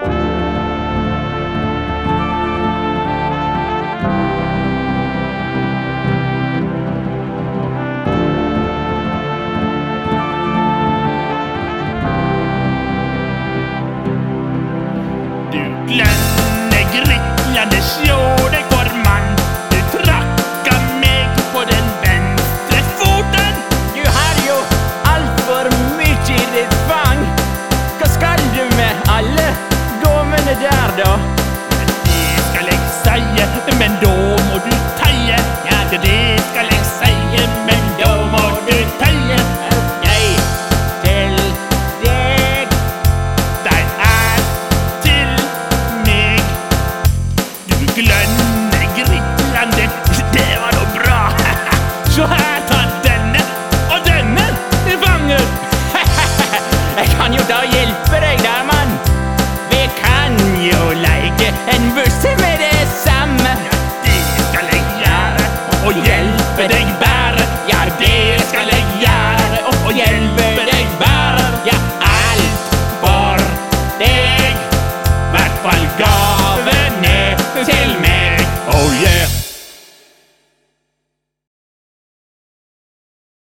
Du men da må du teie. Ja, det det skal jeg si men da må du teie. Jeg til deg. De er til meg. Du glønne, gritlende, det var nå bra. Så her, ta denne og denne i fanget. Jeg kan jo da hjelpe deg der, mann. Vi kan jo leke en hjelpe deg bære. Ja, det skal jeg gjøre. Og hjelpe deg bære. Ja, alt for deg. Hvert fall gavene til meg. Oh yeah.